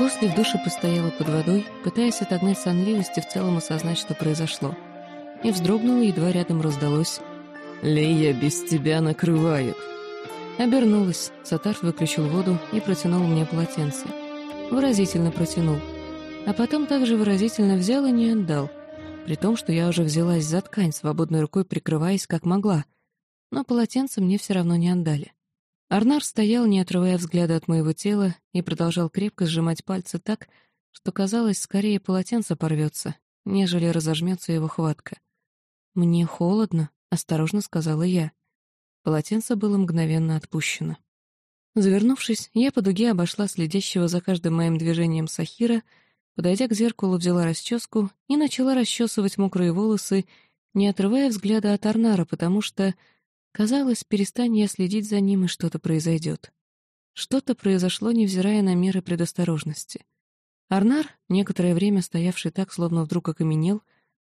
После в душе постояла под водой, пытаясь отогнать сонливость и в целом осознать, что произошло. И вздрогнула, едва рядом раздалось «Лея без тебя накрывает». Обернулась, Сатар выключил воду и протянул мне полотенце. Выразительно протянул. А потом также выразительно взял и не отдал, при том, что я уже взялась за ткань, свободной рукой прикрываясь как могла. Но полотенце мне все равно не отдали. Арнар стоял, не отрывая взгляда от моего тела, и продолжал крепко сжимать пальцы так, что казалось, скорее полотенце порвется, нежели разожмется его хватка. «Мне холодно», — осторожно сказала я. Полотенце было мгновенно отпущено. Завернувшись, я по дуге обошла следящего за каждым моим движением Сахира, подойдя к зеркалу, взяла расческу и начала расчесывать мокрые волосы, не отрывая взгляда от Арнара, потому что, казалось, перестань я следить за ним, и что-то произойдет. Что-то произошло, невзирая на меры предосторожности. Арнар, некоторое время стоявший так, словно вдруг окаменел,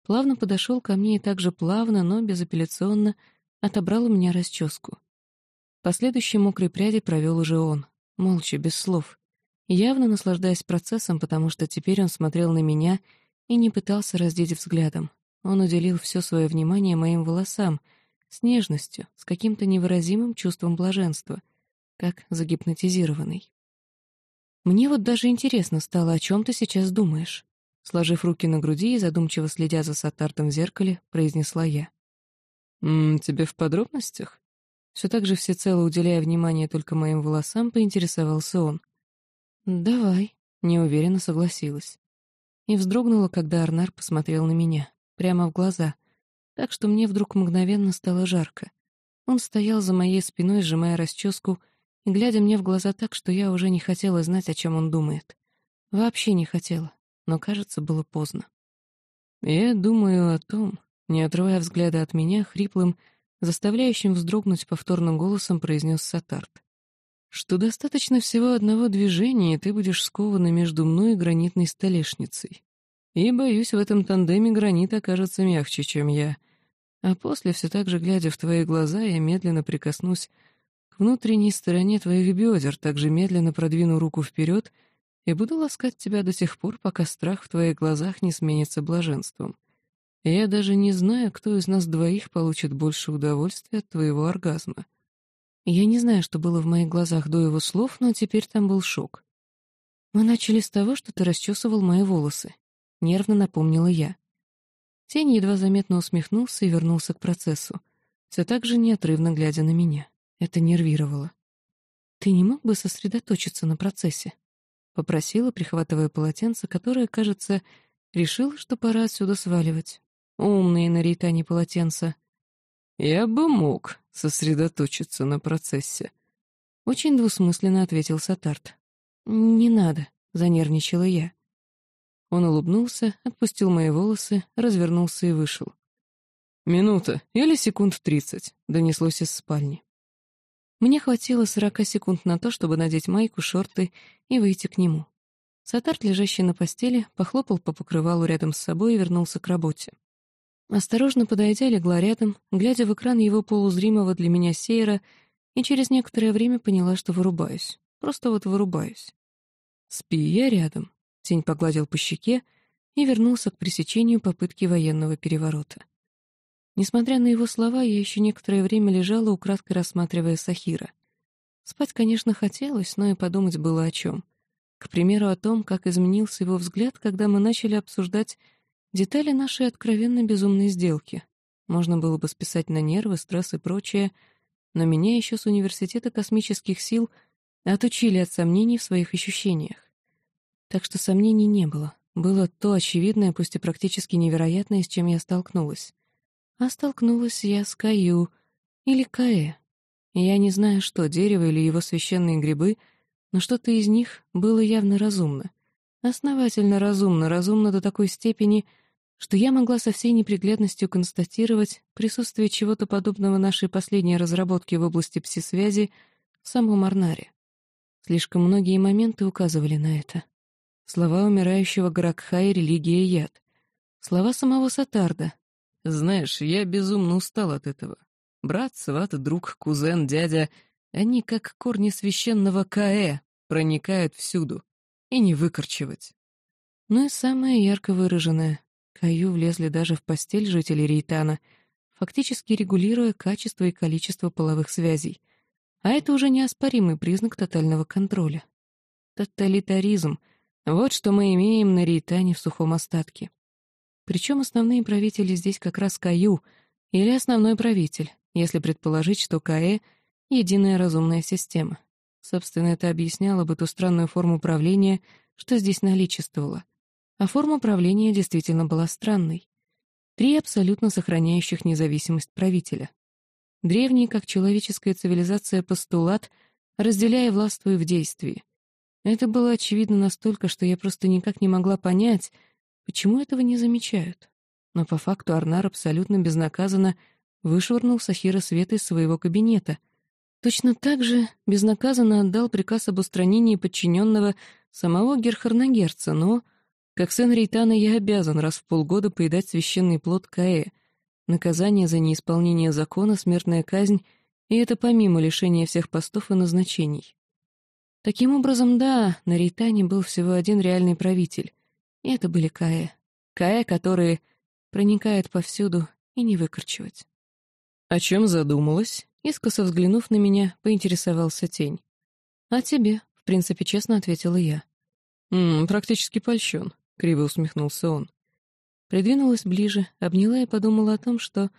плавно подошел ко мне и так же плавно, но безапелляционно отобрал у меня расческу. Последующие мокрые пряди провел уже он, молча, без слов, явно наслаждаясь процессом, потому что теперь он смотрел на меня и не пытался раздеть взглядом. Он уделил все свое внимание моим волосам, с нежностью, с каким-то невыразимым чувством блаженства, как загипнотизированный. «Мне вот даже интересно стало, о чем ты сейчас думаешь?» Сложив руки на груди и задумчиво следя за Сатартом в зеркале, произнесла я. «М -м, «Тебе в подробностях?» Все так же всецело уделяя внимание только моим волосам, поинтересовался он. «Давай», — неуверенно согласилась. И вздрогнула, когда Арнар посмотрел на меня, прямо в глаза, так что мне вдруг мгновенно стало жарко. Он стоял за моей спиной, сжимая расческу и глядя мне в глаза так, что я уже не хотела знать, о чем он думает. Вообще не хотела, но, кажется, было поздно. «Я думаю о том», не отрывая взгляда от меня, хриплым, заставляющим вздрогнуть повторным голосом произнес Сатарт. «Что достаточно всего одного движения, и ты будешь скована между мной и гранитной столешницей. И, боюсь, в этом тандеме гранит окажется мягче, чем я. А после, все так же глядя в твои глаза, я медленно прикоснусь к внутренней стороне твоих бедер, также медленно продвину руку вперед и буду ласкать тебя до тех пор, пока страх в твоих глазах не сменится блаженством». Я даже не знаю, кто из нас двоих получит больше удовольствия от твоего оргазма. Я не знаю, что было в моих глазах до его слов, но теперь там был шок. Мы начали с того, что ты расчесывал мои волосы. Нервно напомнила я. Тень едва заметно усмехнулся и вернулся к процессу, все так же неотрывно глядя на меня. Это нервировало. «Ты не мог бы сосредоточиться на процессе?» — попросила, прихватывая полотенце, которое, кажется, решил, что пора отсюда сваливать. Умные на ритане полотенца. Я бы мог сосредоточиться на процессе. Очень двусмысленно ответил Сатарт. «Не надо», — занервничала я. Он улыбнулся, отпустил мои волосы, развернулся и вышел. «Минута или секунд тридцать», — донеслось из спальни. Мне хватило сорока секунд на то, чтобы надеть майку, шорты и выйти к нему. Сатарт, лежащий на постели, похлопал по покрывалу рядом с собой и вернулся к работе. Осторожно подойдя, легла рядом, глядя в экран его полузримого для меня сейра, и через некоторое время поняла, что вырубаюсь. Просто вот вырубаюсь. «Спи, я рядом», — тень погладил по щеке и вернулся к пресечению попытки военного переворота. Несмотря на его слова, я еще некоторое время лежала, украдкой рассматривая Сахира. Спать, конечно, хотелось, но и подумать было о чем. К примеру, о том, как изменился его взгляд, когда мы начали обсуждать Детали нашей откровенно безумной сделки. Можно было бы списать на нервы, стресс и прочее, но меня еще с университета космических сил отучили от сомнений в своих ощущениях. Так что сомнений не было. Было то очевидное, пусть и практически невероятное, с чем я столкнулась. А столкнулась я с Каю или Каэ. Я не знаю, что, дерево или его священные грибы, но что-то из них было явно разумно. Основательно разумно, разумно до такой степени, что я могла со всей неприглядностью констатировать присутствие чего-то подобного нашей последней разработке в области пси-связи в самом Арнаре. Слишком многие моменты указывали на это. Слова умирающего Гаракха и религия яд. Слова самого Сатарда. «Знаешь, я безумно устал от этого. Брат, сват, друг, кузен, дядя — они, как корни священного Каэ, проникают всюду. и не выкорчевать. Ну и самое ярко выраженное. Каю влезли даже в постель жителей Рейтана, фактически регулируя качество и количество половых связей. А это уже неоспоримый признак тотального контроля. Тоталитаризм — вот что мы имеем на Рейтане в сухом остатке. Причем основные правители здесь как раз Каю, или основной правитель, если предположить, что КАЭ — единая разумная система. Собственно, это объясняло бы ту странную форму правления, что здесь наличествовало. А форма правления действительно была странной. Три абсолютно сохраняющих независимость правителя. Древний, как человеческая цивилизация, постулат, разделяя властвую в действии. Это было очевидно настолько, что я просто никак не могла понять, почему этого не замечают. Но по факту Арнар абсолютно безнаказанно вышвырнул Сахира Света из своего кабинета. Точно так же безнаказанно отдал приказ об устранении подчиненного самого Герхарнагерца, но, как сын Рейтана, я обязан раз в полгода поедать священный плод Каэ. Наказание за неисполнение закона — смертная казнь, и это помимо лишения всех постов и назначений. Таким образом, да, на Рейтане был всего один реальный правитель, и это были Каэ. Каэ, которые проникают повсюду и не выкорчевать. «О чем задумалась?» Искоса взглянув на меня, поинтересовался тень. «О тебе», — в принципе честно ответила я. «Ммм, практически польщен», — криво усмехнулся он. Придвинулась ближе, обняла и подумала о том, что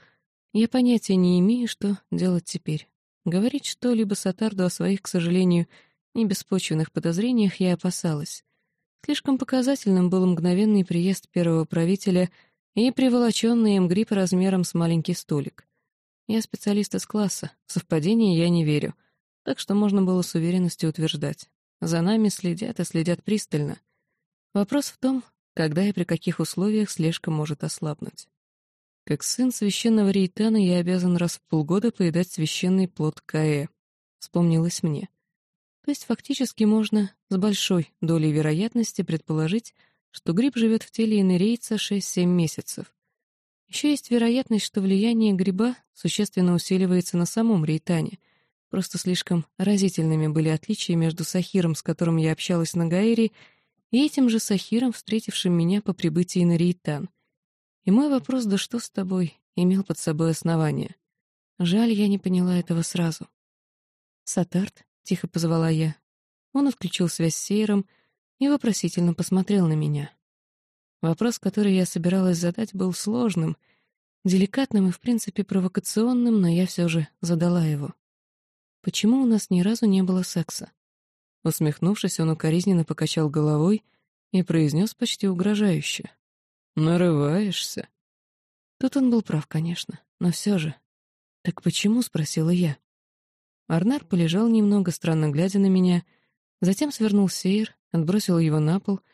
я понятия не имею, что делать теперь. Говорить что-либо Сатарду о своих, к сожалению, небеспочвенных подозрениях я опасалась. Слишком показательным был мгновенный приезд первого правителя и приволоченный им грипп размером с маленький столик. Я специалист из класса, в совпадение я не верю, так что можно было с уверенностью утверждать. За нами следят и следят пристально. Вопрос в том, когда и при каких условиях слежка может ослабнуть. Как сын священного рейтана я обязан раз в полгода поедать священный плод Каэ. Вспомнилось мне. То есть фактически можно с большой долей вероятности предположить, что гриб живет в теле инерейца 6-7 месяцев. Еще есть вероятность, что влияние гриба существенно усиливается на самом рейтане. Просто слишком разительными были отличия между Сахиром, с которым я общалась на Гаэре, и этим же Сахиром, встретившим меня по прибытии на Рейтан. И мой вопрос «да что с тобой?» имел под собой основание. Жаль, я не поняла этого сразу. «Сатарт?» — тихо позвала я. Он отключил связь с Сейром и вопросительно посмотрел на меня. Вопрос, который я собиралась задать, был сложным, деликатным и, в принципе, провокационным, но я все же задала его. Почему у нас ни разу не было секса? Усмехнувшись, он укоризненно покачал головой и произнес почти угрожающе. «Нарываешься?» Тут он был прав, конечно, но все же. «Так почему?» — спросила я. Арнар полежал немного, странно глядя на меня, затем свернул сейр, отбросил его на пол —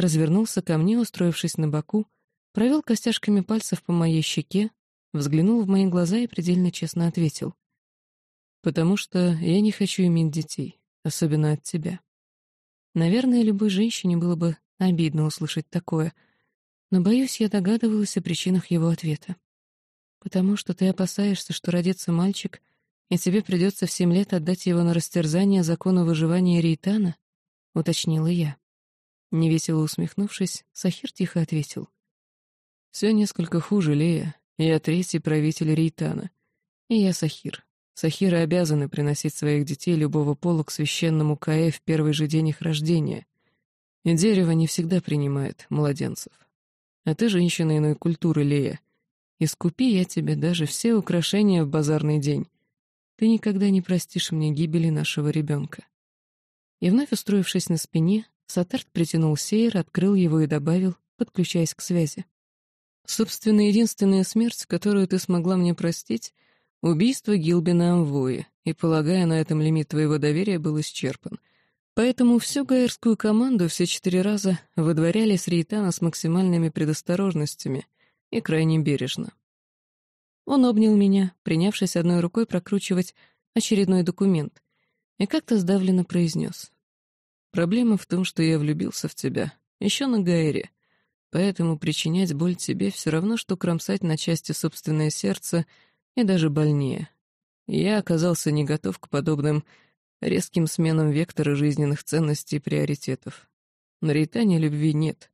развернулся ко мне, устроившись на боку, провел костяшками пальцев по моей щеке, взглянул в мои глаза и предельно честно ответил. «Потому что я не хочу иметь детей, особенно от тебя». Наверное, любой женщине было бы обидно услышать такое, но, боюсь, я догадывалась о причинах его ответа. «Потому что ты опасаешься, что родится мальчик, и тебе придется в семь лет отдать его на растерзание закону выживания Рейтана?» — уточнила я. Невесело усмехнувшись, Сахир тихо ответил. «Все несколько хуже, Лея. Я третий правитель Рейтана. И я Сахир. Сахиры обязаны приносить своих детей любого пола к священному Каэ в первый же день их рождения. И дерево не всегда принимает младенцев. А ты женщина иной культуры, Лея. Искупи я тебе даже все украшения в базарный день. Ты никогда не простишь мне гибели нашего ребенка». И вновь устроившись на спине, Сатарт притянул сейр, открыл его и добавил, подключаясь к связи. «Собственно, единственная смерть, которую ты смогла мне простить — убийство Гилбина Амвои, и, полагая, на этом лимит твоего доверия был исчерпан. Поэтому всю гаэрскую команду все четыре раза выдворяли с Рейтана с максимальными предосторожностями и крайне бережно. Он обнял меня, принявшись одной рукой прокручивать очередной документ, и как-то сдавленно произнес. Проблема в том, что я влюбился в тебя, еще на Гаэре, поэтому причинять боль тебе все равно, что кромсать на части собственное сердце и даже больнее. Я оказался не готов к подобным резким сменам вектора жизненных ценностей и приоритетов. На Рейтане любви нет.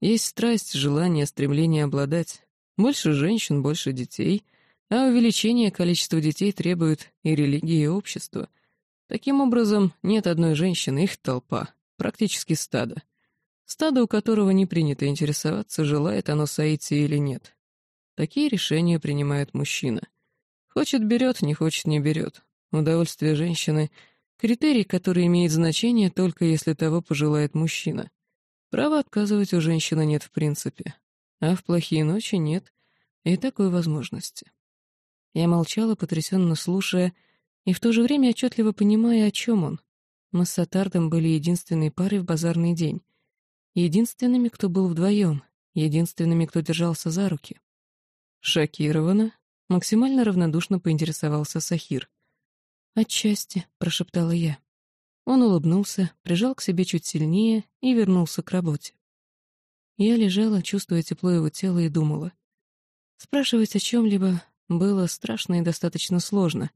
Есть страсть, желание, стремление обладать. Больше женщин, больше детей, а увеличение количества детей требует и религии, и общества. Таким образом, нет одной женщины, их толпа, практически стадо. Стадо, у которого не принято интересоваться, желает оно соития или нет. Такие решения принимает мужчина. Хочет — берет, не хочет — не берет. Удовольствие женщины — критерий, который имеет значение только если того пожелает мужчина. Права отказывать у женщины нет в принципе. А в плохие ночи нет и такой возможности. Я молчала, потрясенно слушая, и в то же время отчетливо понимая, о чем он. Мы с Сатардом были единственной парой в базарный день. Единственными, кто был вдвоем, единственными, кто держался за руки. Шокирована, максимально равнодушно поинтересовался Сахир. «Отчасти», — прошептала я. Он улыбнулся, прижал к себе чуть сильнее и вернулся к работе. Я лежала, чувствуя тепло его тела, и думала. Спрашивать о чем-либо было страшно и достаточно сложно,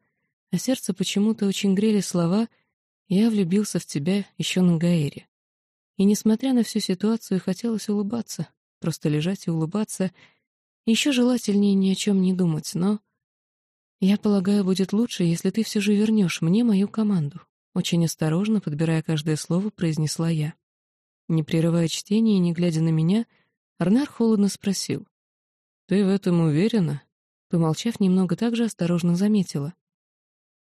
а сердце почему-то очень грели слова «Я влюбился в тебя еще на Гаэре». И, несмотря на всю ситуацию, хотелось улыбаться, просто лежать и улыбаться, еще желательнее ни о чем не думать, но... Я полагаю, будет лучше, если ты все же вернешь мне мою команду. Очень осторожно, подбирая каждое слово, произнесла я. Не прерывая чтение и не глядя на меня, Арнар холодно спросил. «Ты в этом уверена?» Помолчав немного, также осторожно заметила.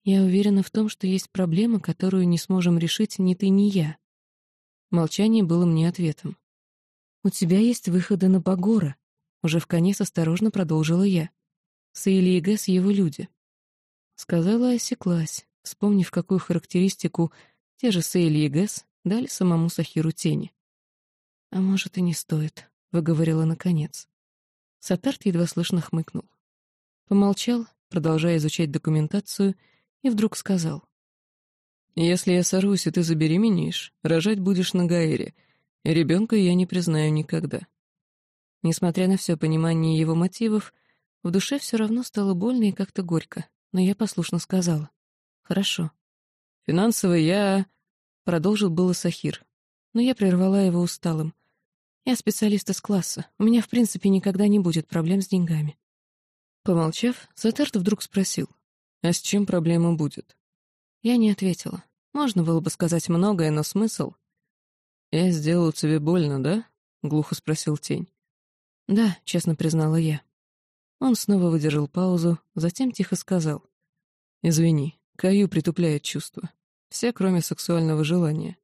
«Я уверена в том, что есть проблема, которую не сможем решить ни ты, ни я». Молчание было мне ответом. «У тебя есть выходы на Багора», — уже в конец осторожно продолжила я. «Сейли и Гэс — его люди». Сказала и осеклась, вспомнив, какую характеристику те же Сейли и Гэс дали самому Сахиру тени. «А может, и не стоит», — выговорила наконец. Сатарт едва слышно хмыкнул. Помолчал, продолжая изучать документацию, и вдруг сказал. «Если я сорвусь, и ты забеременеешь, рожать будешь на Гаэре, ребенка я не признаю никогда». Несмотря на все понимание его мотивов, в душе все равно стало больно и как-то горько, но я послушно сказала. «Хорошо». «Финансово я...» — продолжил было Сахир, но я прервала его усталым. «Я специалист из класса. У меня, в принципе, никогда не будет проблем с деньгами». Помолчав, Сатарт вдруг спросил, «А с чем проблема будет?» Я не ответила. Можно было бы сказать многое, но смысл... «Я сделал тебе больно, да?» — глухо спросил тень. «Да», — честно признала я. Он снова выдержал паузу, затем тихо сказал. «Извини, Каю притупляет чувства. Все, кроме сексуального желания.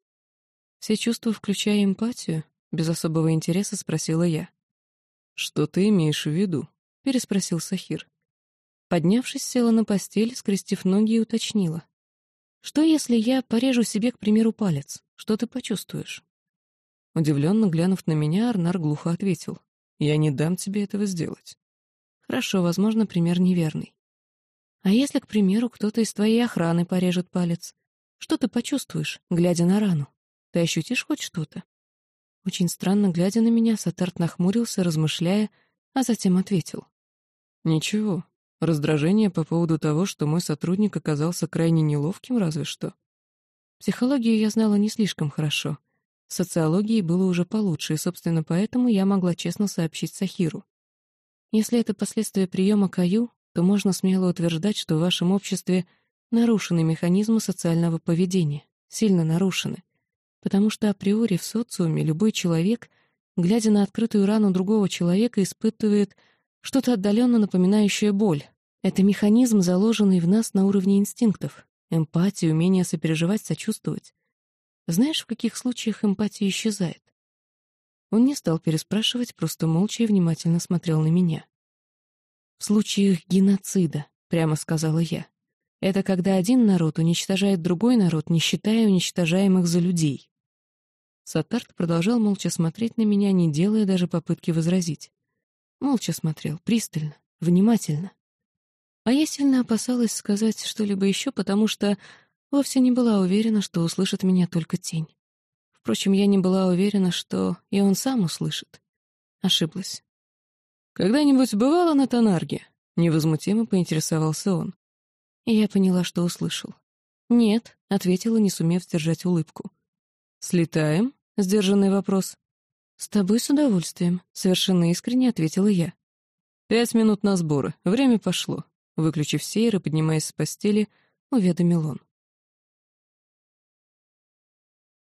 Все чувства, включая эмпатию?» Без особого интереса спросила я. «Что ты имеешь в виду?» — переспросил Сахир. Поднявшись, села на постель, скрестив ноги и уточнила. «Что, если я порежу себе, к примеру, палец? Что ты почувствуешь?» Удивленно глянув на меня, Арнар глухо ответил. «Я не дам тебе этого сделать». «Хорошо, возможно, пример неверный. А если, к примеру, кто-то из твоей охраны порежет палец? Что ты почувствуешь, глядя на рану? Ты ощутишь хоть что-то?» Очень странно, глядя на меня, Сатарт нахмурился, размышляя, а затем ответил. «Ничего. Раздражение по поводу того, что мой сотрудник оказался крайне неловким, разве что. Психологию я знала не слишком хорошо. Социологией было уже получше, и, собственно, поэтому я могла честно сообщить Сахиру. Если это последствия приема Каю, то можно смело утверждать, что в вашем обществе нарушены механизмы социального поведения, сильно нарушены. Потому что априори в социуме любой человек, глядя на открытую рану другого человека, испытывает что-то отдаленно напоминающее боль. Это механизм, заложенный в нас на уровне инстинктов. Эмпатия, умение сопереживать, сочувствовать. Знаешь, в каких случаях эмпатия исчезает? Он не стал переспрашивать, просто молча и внимательно смотрел на меня. «В случаях геноцида», — прямо сказала я. «Это когда один народ уничтожает другой народ, не считая уничтожаемых за людей». Сатарт продолжал молча смотреть на меня, не делая даже попытки возразить. Молча смотрел, пристально, внимательно. А я сильно опасалась сказать что-либо еще, потому что вовсе не была уверена, что услышит меня только тень. Впрочем, я не была уверена, что и он сам услышит. Ошиблась. «Когда-нибудь бывала на Тонарге?» — невозмутимо поинтересовался он. И я поняла, что услышал. «Нет», — ответила, не сумев сдержать улыбку. «Слетаем?» Сдержанный вопрос. «С тобой с удовольствием», — совершенно искренне ответила я. «Пять минут на сборы. Время пошло». Выключив сейр и поднимаясь с постели, уведомил он.